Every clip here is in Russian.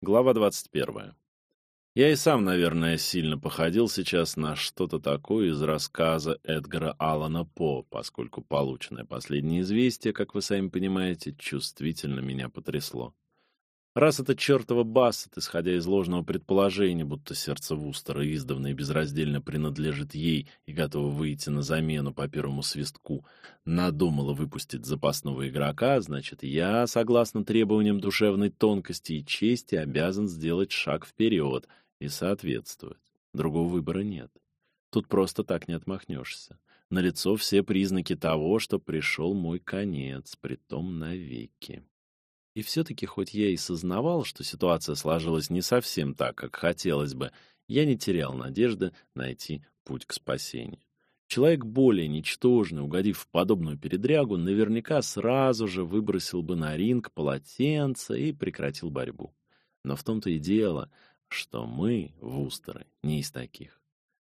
Глава 21. Я и сам, наверное, сильно походил сейчас на что-то такое из рассказа Эдгара Аллана По, поскольку полученное последнее известие, как вы сами понимаете, чувствительно меня потрясло. Раз это чертова Бассет, исходя из ложного предположения, будто сердце Вустера издавна и безраздельно принадлежит ей и готово выйти на замену по первому свистку, надумала выпустить запасного игрока, значит, я, согласно требованиям душевной тонкости и чести, обязан сделать шаг вперед и соответствовать. Другого выбора нет. Тут просто так не отмахнешься. Налицо все признаки того, что пришел мой конец, притом навеки. И все-таки, хоть я и сознавал, что ситуация сложилась не совсем так, как хотелось бы, я не терял надежды найти путь к спасению. Человек более ничтожный, угодив в подобную передрягу, наверняка сразу же выбросил бы на ринг полотенце и прекратил борьбу. Но в том-то и дело, что мы, вустеры, не из таких.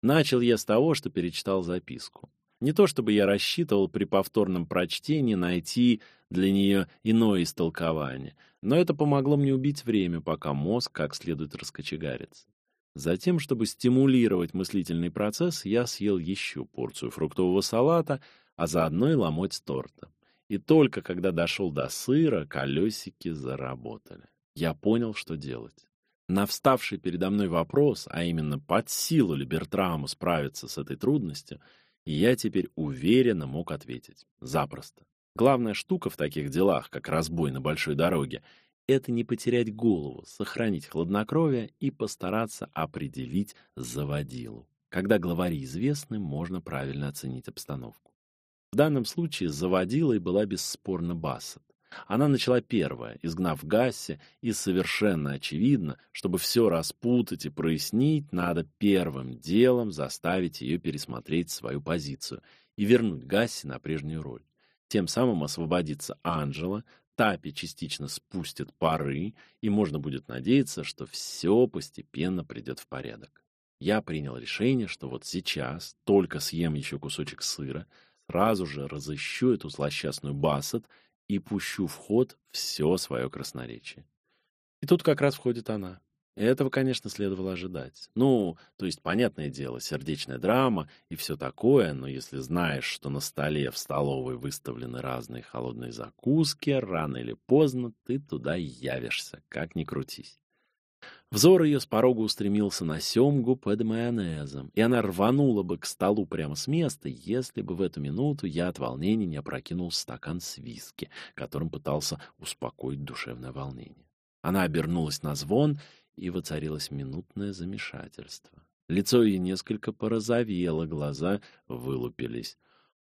Начал я с того, что перечитал записку. Не то чтобы я рассчитывал при повторном прочтении найти для нее иное истолкование, но это помогло мне убить время, пока мозг как следует раскочегарится. Затем, чтобы стимулировать мыслительный процесс, я съел еще порцию фруктового салата, а заодно и ломоть торта. И только когда дошел до сыра, колесики заработали. Я понял, что делать. На вставший передо мной вопрос, а именно под силу ли Бертраму справиться с этой трудностью, я теперь уверенно мог ответить. Запросто. Главная штука в таких делах, как разбой на большой дороге, это не потерять голову, сохранить хладнокровие и постараться определить заводилу. Когда главари известны, можно правильно оценить обстановку. В данном случае заводилой была бесспорно Бассет. Она начала первая, изгнав Гасси, и совершенно очевидно, чтобы все распутать и прояснить, надо первым делом заставить ее пересмотреть свою позицию и вернуть Гасси на прежнюю роль. Тем самым освободится Анжела, Тапи частично спустит пары, и можно будет надеяться, что все постепенно придет в порядок. Я принял решение, что вот сейчас только съем еще кусочек сыра, сразу же разыщу эту злосчастную Бассет и пущу в ход все свое красноречие. И тут как раз входит она. Этого, конечно, следовало ожидать. Ну, то есть, понятное дело, сердечная драма и все такое, но если знаешь, что на столе в столовой выставлены разные холодные закуски, рано или поздно ты туда явишься, как ни крутись. Взор ее с порога устремился на семгу под майонезом, и она рванула бы к столу прямо с места, если бы в эту минуту я от волнения не опрокинул стакан с виски, которым пытался успокоить душевное волнение. Она обернулась на звон, и воцарилось минутное замешательство. Лицо ее несколько порозовело, глаза вылупились.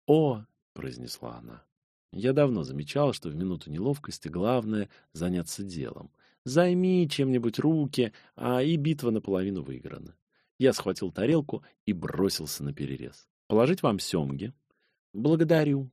«О!» — произнесла она. Я давно замечал, что в минуту неловкости главное — заняться делом — Займи чем-нибудь руки, а и битва наполовину выиграна. Я схватил тарелку и бросился на перерез. Положить вам семги? Благодарю.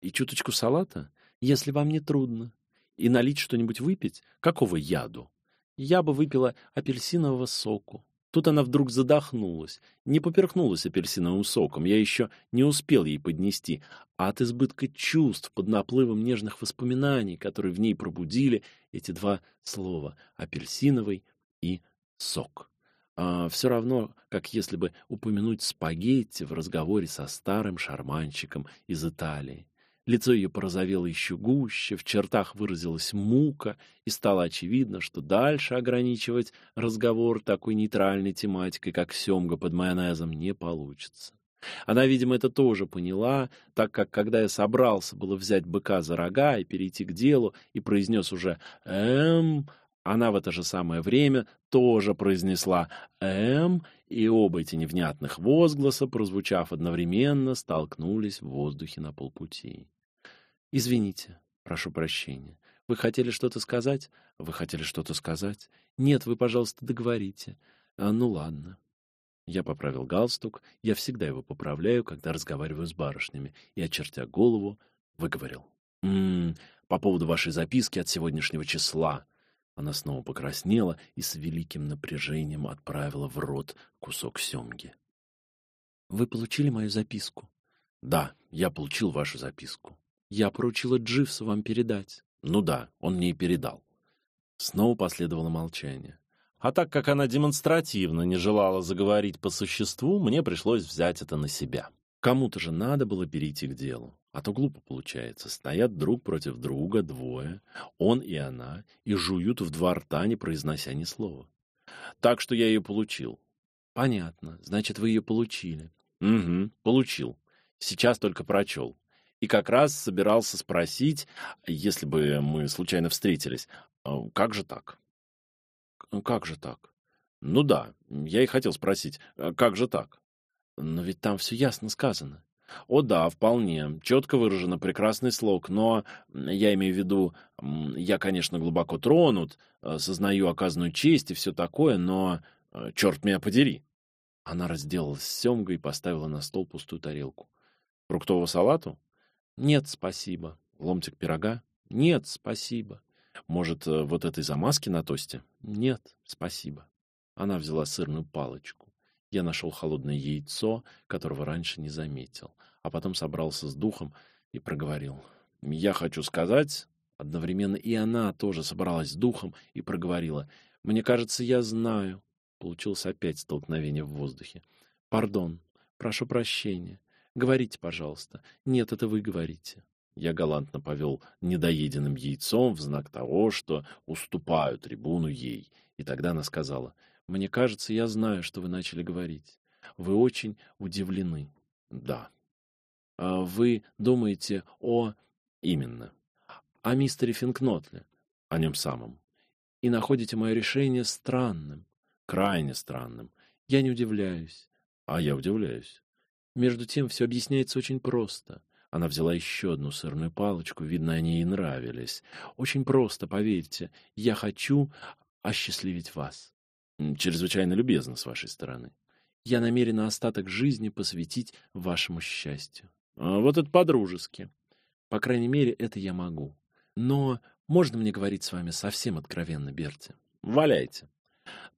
И чуточку салата, если вам не трудно. И налить что-нибудь выпить? Какого яду? Я бы выпила апельсинового соку. Тут она вдруг задохнулась, не поперхнулась апельсиновым соком, я еще не успел ей поднести, а от избытка чувств под наплывом нежных воспоминаний, которые в ней пробудили эти два слова — апельсиновый и сок. А все равно, как если бы упомянуть спагетти в разговоре со старым шарманщиком из Италии. Лицо ее порозовело еще гуще, в чертах выразилась мука, и стало очевидно, что дальше ограничивать разговор такой нейтральной тематикой, как семга под майонезом, не получится. Она, видимо, это тоже поняла, так как, когда я собрался было взять быка за рога и перейти к делу, и произнес уже «эм», она в это же самое время тоже произнесла «эм», и оба эти невнятных возгласа, прозвучав одновременно, столкнулись в воздухе на полпути. Извините, прошу прощения. Вы хотели что-то сказать? Вы хотели что-то сказать? Нет, вы, пожалуйста, договорите. А, ну ладно. Я поправил галстук. Я всегда его поправляю, когда разговариваю с барышнями. И, очертя голову, выговорил. «М -м, по поводу вашей записки от сегодняшнего числа. Она снова покраснела и с великим напряжением отправила в рот кусок семги. Вы получили мою записку? Да, я получил вашу записку. Я поручила Дживсу вам передать. Ну да, он мне и передал. Снова последовало молчание. А так как она демонстративно не желала заговорить по существу, мне пришлось взять это на себя. Кому-то же надо было перейти к делу. А то глупо получается. Стоят друг против друга двое, он и она, и жуют в два рта, не произнося ни слова. Так что я ее получил. Понятно. Значит, вы ее получили. Угу, получил. Сейчас только прочел. И как раз собирался спросить, если бы мы случайно встретились, а как же так? Как же так? Ну да, я и хотел спросить, а как же так? Но ведь там все ясно сказано. О да, вполне. Четко выражено прекрасный слог, но я имею в виду, я, конечно, глубоко тронут, э, сознаю оказанную честь и все такое, но э, черт меня подери. Она разделалась с семгой и поставила на стол пустую тарелку. Фруктового салату? Нет, спасибо. Ломтик пирога? Нет, спасибо. Может, э, вот этой замазки на тосте? Нет, спасибо. Она взяла сырную палочку. Я нашел холодное яйцо, которого раньше не заметил, а потом собрался с духом и проговорил. «Я хочу сказать...» Одновременно и она тоже собралась с духом и проговорила. «Мне кажется, я знаю». Получилось опять столкновение в воздухе. «Пардон. Прошу прощения. Говорите, пожалуйста. Нет, это вы говорите». Я галантно повел недоеденным яйцом в знак того, что уступаю трибуну ей. И тогда она сказала — мне кажется, я знаю, что вы начали говорить. Вы очень удивлены. Да. А вы думаете о... Именно. О мистере Финкнотле. О нем самом. И находите мое решение странным. Крайне странным. Я не удивляюсь. А я удивляюсь. Между тем, все объясняется очень просто. Она взяла еще одну сырную палочку, видно, они ей нравились. Очень просто, поверьте. Я хочу осчастливить вас. Чрезвычайно любезно с вашей стороны. Я намерена остаток жизни посвятить вашему счастью. А вот это по-дружески. По крайней мере, это я могу. Но можно мне говорить с вами совсем откровенно, Берти? Валяйте.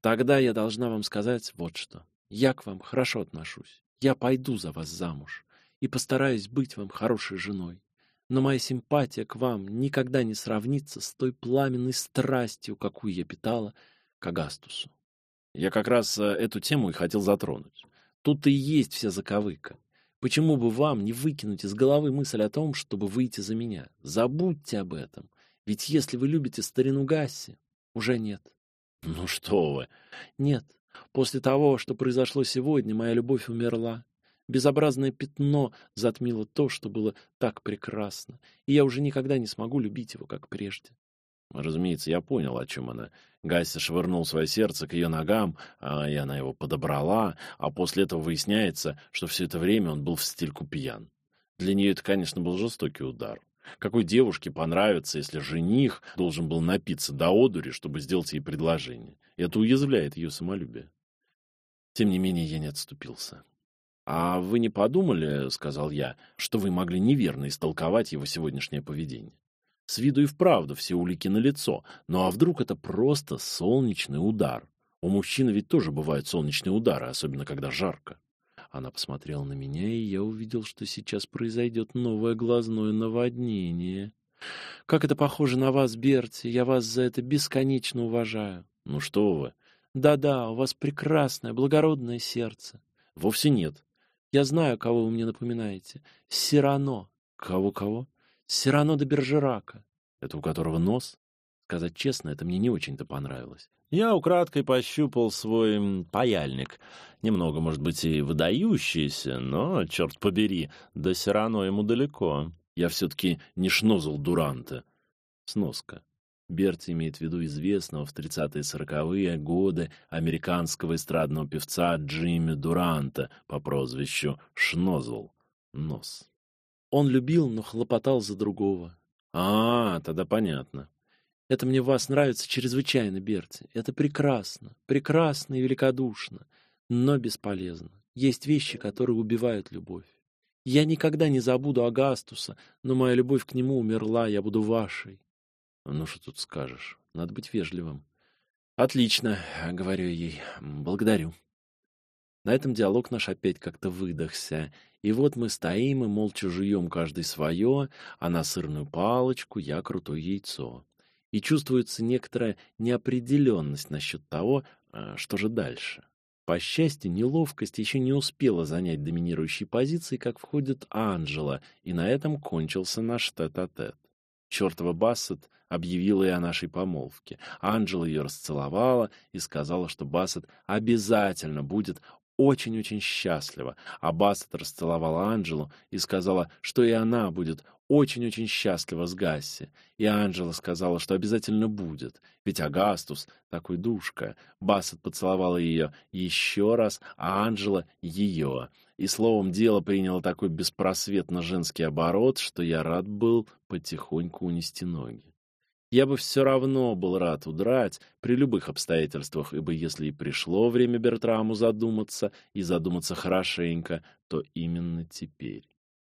Тогда я должна вам сказать вот что. Я к вам хорошо отношусь. Я пойду за вас замуж и постараюсь быть вам хорошей женой. Но моя симпатия к вам никогда не сравнится с той пламенной страстью, какую я питала к Агастусу. Я как раз э, эту тему и хотел затронуть. Тут-то и есть вся заковыка. Почему бы вам не выкинуть из головы мысль о том, чтобы выйти за меня? Забудьте об этом. Ведь если вы любите старину Гасси, уже нет. Ну что вы? Нет. После того, что произошло сегодня, моя любовь умерла. Безобразное пятно затмило то, что было так прекрасно, и я уже никогда не смогу любить его, как прежде. Разумеется, я понял, о чем она. Гася швырнул свое сердце к ее ногам, а и она его подобрала, а после этого выясняется, что все это время он был в стельку пьян. Для нее это, конечно, был жестокий удар. Какой девушке понравится, если жених должен был напиться до одури, чтобы сделать ей предложение? Это уязвляет ее самолюбие. Тем не менее, я не отступился. «А вы не подумали, — сказал я, — что вы могли неверно истолковать его сегодняшнее поведение? С виду и вправду все улики на лицо, ну а вдруг это просто солнечный удар? У мужчины ведь тоже бывают солнечные удары, особенно когда жарко. Она посмотрела на меня, и я увидел, что сейчас произойдет новое глазное наводнение. Как это похоже на вас, Берти, я вас за это бесконечно уважаю. Ну что вы? Да-да, у вас прекрасное, благородное сердце. Вовсе нет. Я знаю, кого вы мне напоминаете. Сирано. Кого-кого? Сирано де Бержерака. Это у которого нос? Сказать честно, это мне не очень-то понравилось. Я украдкой пощупал свой паяльник. Немного, может быть, и выдающийся, но, черт побери, до Сирано ему далеко. Я все-таки не шнозл Дуранта. Сноска. Берти имеет в виду известного в 30-40-е годы американского эстрадного певца Джимми Дуранта по прозвищу Шнозл. Нос. Он любил, но хлопотал за другого. А, тогда понятно. Это мне вас нравится чрезвычайно, Берти. Это прекрасно, прекрасно и великодушно, но бесполезно. Есть вещи, которые убивают любовь. Я никогда не забуду Агастуса, но моя любовь к нему умерла, я буду вашей. Ну, что тут скажешь? Надо быть вежливым. Отлично, говорю ей. Благодарю. На этом диалог наш опять как-то выдохся, и вот мы стоим и молча жуем каждый свое, а на сырную палочку я крутое яйцо. и чувствуется некоторая неопределенность насчет того, а, что же дальше. По счастью, неловкость еще не успела занять доминирующие позиции, как входит Анжела, и на этом кончился наш тет-а-тет. Чёртова Бассет объявила и о нашей помолвке. Анжела ее расцеловала и сказала, что Бассет обязательно будет очень-очень счастлива. А Бассет расцеловала Анжелу и сказала, что и она будет очень-очень счастлива с Гасси. И Анжела сказала, что обязательно будет, ведь Агастус такой душка. Бассет поцеловала ее еще раз, а Анжела — ее. И словом, дело приняло такой беспросветно женский оборот, что я рад был потихоньку унести ноги. Я бы все равно был рад удрать при любых обстоятельствах, ибо если и пришло время Бертраму задуматься, и задуматься хорошенько, то именно теперь.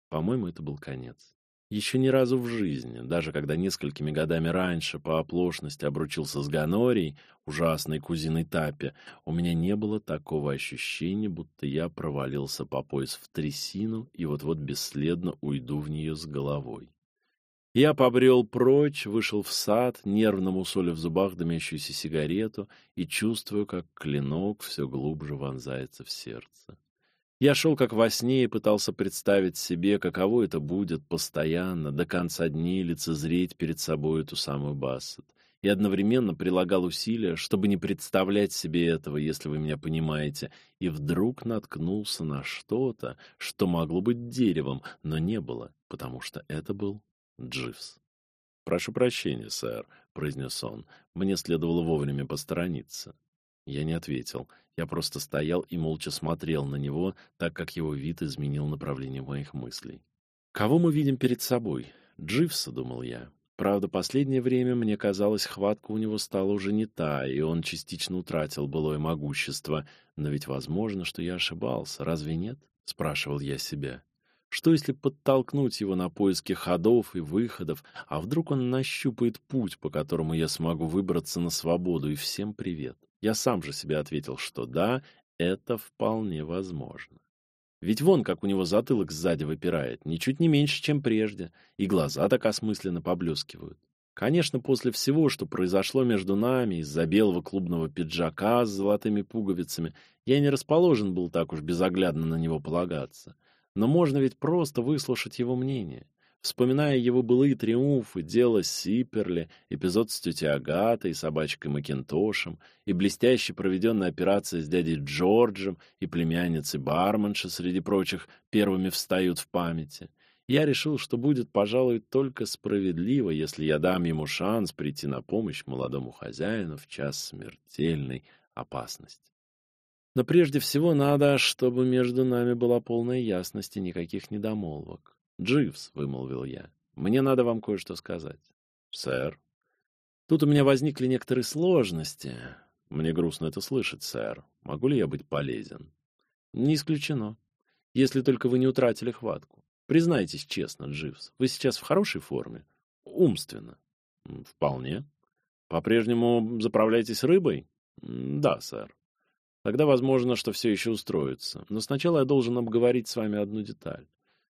По-моему, это был конец. Еще ни разу в жизни, даже когда несколькими годами раньше по оплошности обручился с Ганорией, ужасной кузиной Тапе, у меня не было такого ощущения, будто я провалился по пояс в трясину и вот-вот бесследно уйду в нее с головой. Я побрел прочь, вышел в сад, нервно мусоля в зубах дымящуюся сигарету и чувствую, как клинок все глубже вонзается в сердце. Я шел как во сне и пытался представить себе, каково это будет постоянно, до конца дней лицезреть перед собой эту самую Бассет. И одновременно прилагал усилия, чтобы не представлять себе этого, если вы меня понимаете, и вдруг наткнулся на что-то, что могло быть деревом, но не было, потому что это был Дживс. «Прошу прощения, сэр», — произнес он. «Мне следовало вовремя посторониться». Я не ответил. Я просто стоял и молча смотрел на него, так как его вид изменил направление моих мыслей. «Кого мы видим перед собой? Дживса», — думал я. Правда, последнее время, мне казалось, хватка у него стала уже не та, и он частично утратил былое могущество. Но ведь возможно, что я ошибался, разве нет? — спрашивал я себя. Что если подтолкнуть его на поиски ходов и выходов, а вдруг он нащупает путь, по которому я смогу выбраться на свободу, и всем привет? Я сам же себе ответил, что да, это вполне возможно. Ведь вон, как у него затылок сзади выпирает, ничуть не меньше, чем прежде, и глаза так осмысленно поблескивают. Конечно, после всего, что произошло между нами из-за белого клубного пиджака с золотыми пуговицами, я не расположен был так уж безоглядно на него полагаться — но можно ведь просто выслушать его мнение. Вспоминая его былые триумфы, дело Сиперли, эпизод с тетей Агатой и собачкой Макинтошем, и блестяще проведенная операция с дядей Джорджем и племянницей Барменши, среди прочих, первыми встают в памяти, я решил, что будет, пожалуй, только справедливо, если я дам ему шанс прийти на помощь молодому хозяину в час смертельной опасности. Но прежде всего надо, чтобы между нами была полная ясность и никаких недомолвок. «Дживс», — вымолвил я, — «мне надо вам кое-что сказать». «Сэр». «Тут у меня возникли некоторые сложности. Мне грустно это слышать, сэр. Могу ли я быть полезен?» «Не исключено. Если только вы не утратили хватку. Признайтесь честно, Дживс, вы сейчас в хорошей форме? Умственно?» «Вполне. По-прежнему заправляетесь рыбой?» «Да, сэр». Тогда возможно, что все еще устроится. Но сначала я должен обговорить с вами одну деталь.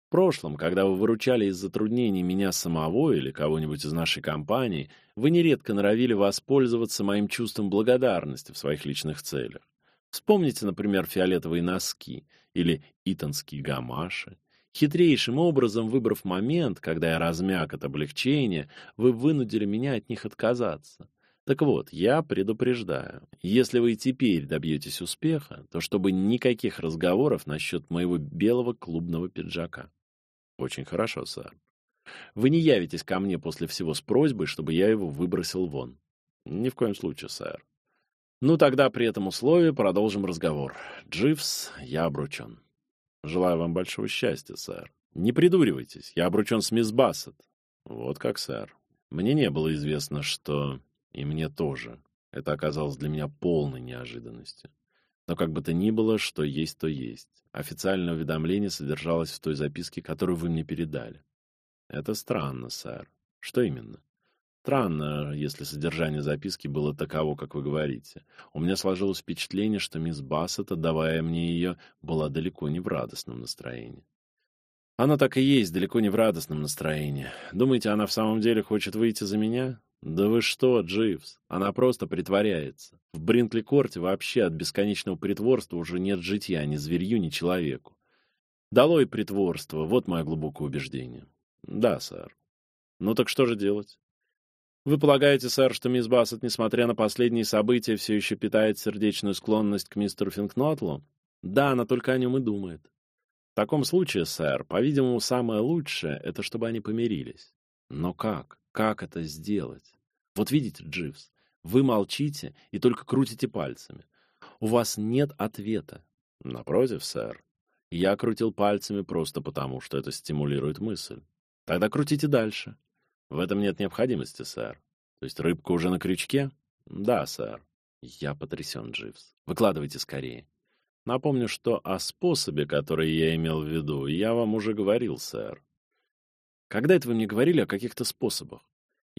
В прошлом, когда вы выручали из затруднений меня самого или кого-нибудь из нашей компании, вы нередко норовили воспользоваться моим чувством благодарности в своих личных целях. Вспомните, например, фиолетовые носки или итонские гамаши. Хитрейшим образом выбрав момент, когда я размяк от облегчения, вы вынудили меня от них отказаться. Так вот, я предупреждаю, если вы теперь добьетесь успеха, то чтобы никаких разговоров насчет моего белого клубного пиджака. Очень хорошо, сэр. Вы не явитесь ко мне после всего с просьбой, чтобы я его выбросил вон. Ни в коем случае, сэр. Ну, тогда при этом условии продолжим разговор. Дживс, я обручен. Желаю вам большого счастья, сэр. Не придуривайтесь, я обручен с мисс Бассет. Вот как, сэр. Мне не было известно, что... И мне тоже. Это оказалось для меня полной неожиданностью. Но как бы то ни было, что есть, то есть. Официальное уведомление содержалось в той записке, которую вы мне передали. Это странно, сэр. Что именно? Странно, если содержание записки было таково, как вы говорите. У меня сложилось впечатление, что мисс Бассет, отдавая мне ее, была далеко не в радостном настроении. Она так и есть, далеко не в радостном настроении. Думаете, она в самом деле хочет выйти за меня? Да вы что, Дживс? Она просто притворяется. В Бринкли-корте вообще от бесконечного притворства уже нет житья ни зверью, ни человеку. Долой притворство, вот мое глубокое убеждение. Да, сэр. Ну так что же делать? Вы полагаете, сэр, что мисс Бассет, несмотря на последние события, все еще питает сердечную склонность к мистеру Финкнотлу? Да, она только о нем и думает. В таком случае, сэр, по-видимому, самое лучшее — это чтобы они помирились. Но как? Как это сделать? Вот видите, Дживс, вы молчите и только крутите пальцами. У вас нет ответа. Напротив, сэр. Я крутил пальцами просто потому, что это стимулирует мысль. Тогда крутите дальше. В этом нет необходимости, сэр. То есть рыбка уже на крючке? Да, сэр. Я потрясен, Дживс. Выкладывайте скорее. Напомню, что о способе, который я имел в виду, я вам уже говорил, сэр. Когда это вы мне говорили о каких-то способах?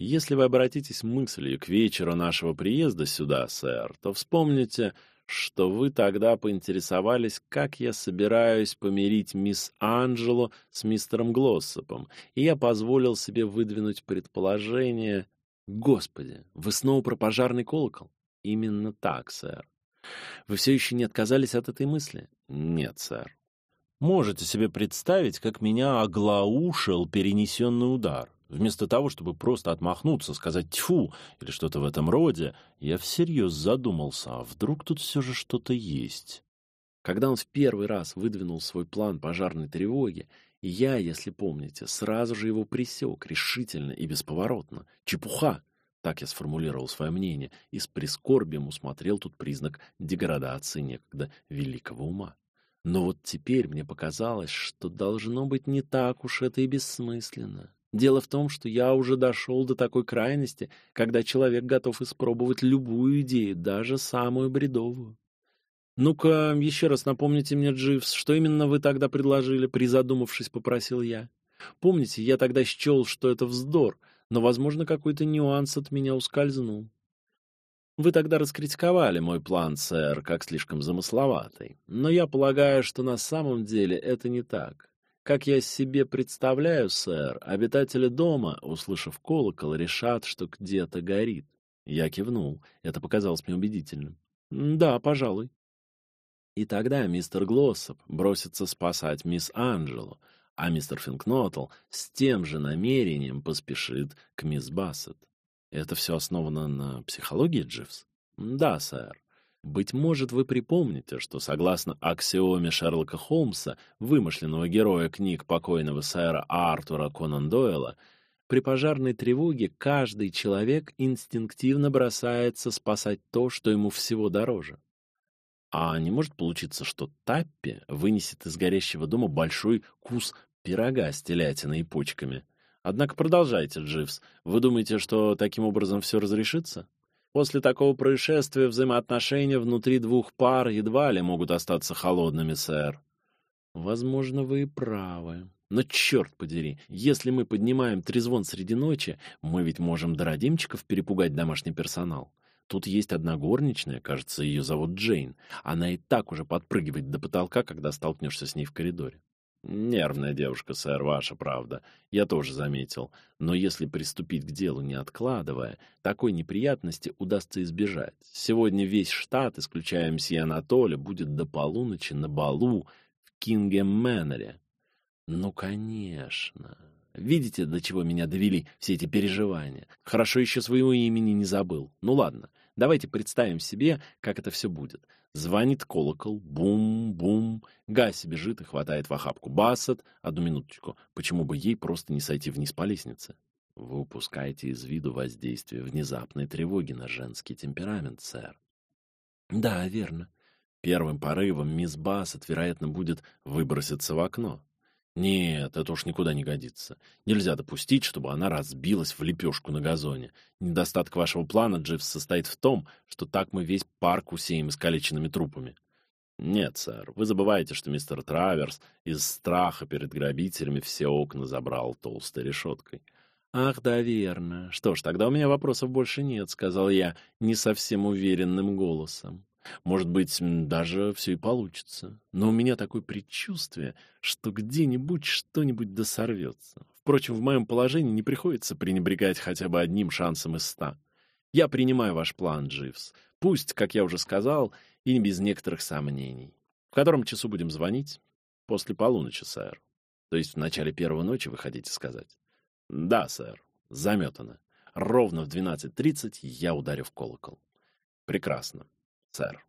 Если вы обратитесь мыслью к вечеру нашего приезда сюда, сэр, то вспомните, что вы тогда поинтересовались, как я собираюсь помирить мисс Анджело с мистером Глоссопом, и я позволил себе выдвинуть предположение... Господи, вы снова про пожарный колокол? Именно так, сэр. Вы все еще не отказались от этой мысли? Нет, сэр. Можете себе представить, как меня оглаушил перенесенный удар? Вместо того, чтобы просто отмахнуться, сказать «тьфу» или что-то в этом роде, я всерьез задумался, а вдруг тут все же что-то есть. Когда он в первый раз выдвинул свой план пожарной тревоги, я, если помните, сразу же его пресек, решительно и бесповоротно. Чепуха! Так я сформулировал свое мнение, и с прискорбием усмотрел тут признак деградации некогда великого ума. Но вот теперь мне показалось, что должно быть не так уж это и бессмысленно. Дело в том, что я уже дошел до такой крайности, когда человек готов испробовать любую идею, даже самую бредовую. «Ну-ка, еще раз напомните мне, Дживс, что именно вы тогда предложили?» Призадумавшись, попросил я. «Помните, я тогда счел, что это вздор, но, возможно, какой-то нюанс от меня ускользнул. Вы тогда раскритиковали мой план, сэр, как слишком замысловатый, но я полагаю, что на самом деле это не так. Как я себе представляю, сэр, обитатели дома, услышав колокол, решат, что где-то горит. Я кивнул. Это показалось мне убедительным. Да, пожалуй. И тогда мистер Глоссоп бросится спасать мисс Анджело, а мистер Финкнотл с тем же намерением поспешит к мисс Бассет. Это все основано на психологии, Дживс? Да, сэр. Быть может, вы припомните, что согласно аксиоме Шерлока Холмса, вымышленного героя книг покойного сэра Артура Конан Дойла, при пожарной тревоге каждый человек инстинктивно бросается спасать то, что ему всего дороже. А не может получиться, что Таппи вынесет из горящего дома большой кус пирога с телятиной и почками. Однако продолжайте, Дживс. Вы думаете, что таким образом все разрешится? После такого происшествия взаимоотношения внутри двух пар едва ли могут остаться холодными, сэр. Возможно, вы и правы. Но черт подери, если мы поднимаем трезвон среди ночи, мы ведь можем до родимчиков перепугать домашний персонал. Тут есть одна горничная, кажется, ее зовут Джейн. Она и так уже подпрыгивает до потолка, когда столкнешься с ней в коридоре. Нервная девушка, сэр, ваша правда. Я тоже заметил. Но если приступить к делу не откладывая, такой неприятности удастся избежать. Сегодня весь штат, исключая мсье Анатолия, будет до полуночи на балу в Кингем-Мэннере. Ну, конечно. Видите, до чего меня довели все эти переживания? Хорошо еще своего имени не забыл. Ну ладно, давайте представим себе, как это все будет. Звонит колокол, бум-бум. Гаси бежит и хватает в охапку Бассет. Одну минуточку, почему бы ей просто не сойти вниз по лестнице? Вы упускаете из виду воздействие внезапной тревоги на женский темперамент, сэр. Да, верно. Первым порывом мисс Бассет, вероятно, будет выброситься в окно. Нет, это уж никуда не годится. Нельзя допустить, чтобы она разбилась в лепешку на газоне. Недостаток вашего плана, Дживс, состоит в том, что так мы весь парк усеем искалеченными трупами. Нет, сэр, вы забываете, что мистер Траверс из страха перед грабителями все окна забрал толстой решеткой. «Ах, да, верно. Что ж, тогда у меня вопросов больше нет», — сказал я не совсем уверенным голосом. Может быть, даже все и получится. Но у меня такое предчувствие, что где-нибудь что-нибудь досорвется. Впрочем, в моем положении не приходится пренебрегать хотя бы одним шансом из ста. Я принимаю ваш план, Дживс. Пусть, как я уже сказал, и не без некоторых сомнений. В котором часу будем звонить? После полуночи, сэр. То есть в начале первой ночи вы хотите сказать? Да, сэр. Заметано. Ровно в 12.30 я ударю в колокол. Прекрасно, сэр.